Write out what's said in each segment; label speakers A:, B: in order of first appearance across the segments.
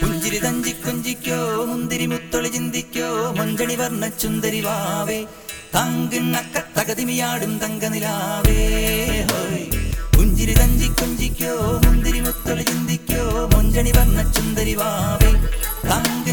A: പുഞ്ചിരി തഞ്ചി കുഞ്ചിക്കോ മുന്തിരി മുത്തൊളി ചിന്തിക്കോ മഞ്ചണി വർണ ചുന്തരി വാവേ. തങ്കിണ്ണക്ക തകതിമിയാടും തങ്കനിലാവേ. പുഞ്ചിരി തഞ്ചി കുഞ്ചിക്കോ മുന്തിരി മുത്തൊളി ചിന്തിക്കോ മഞ്ചണി വർണ ചുന്തരി വാവേ. തങ്ക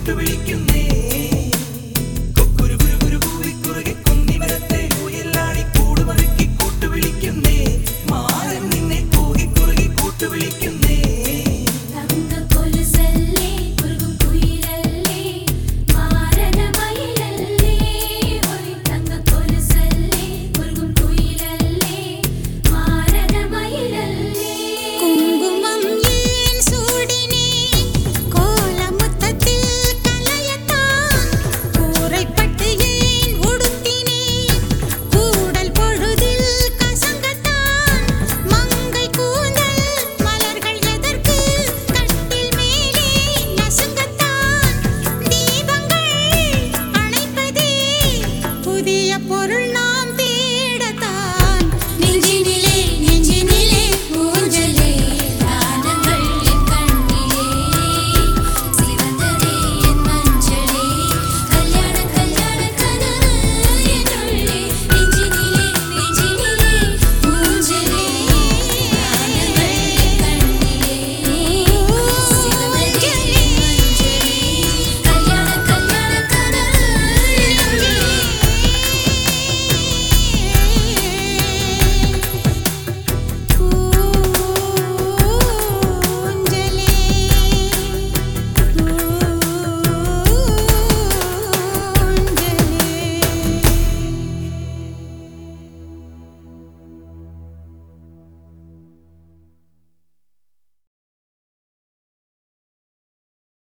A: തൊട്ടുപിടിക്കും what are you